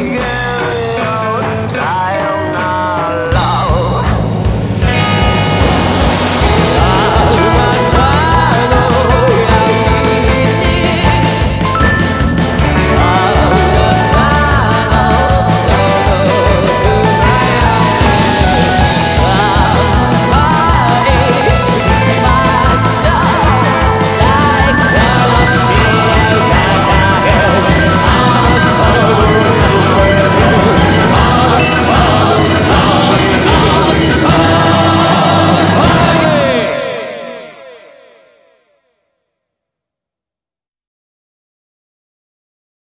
again.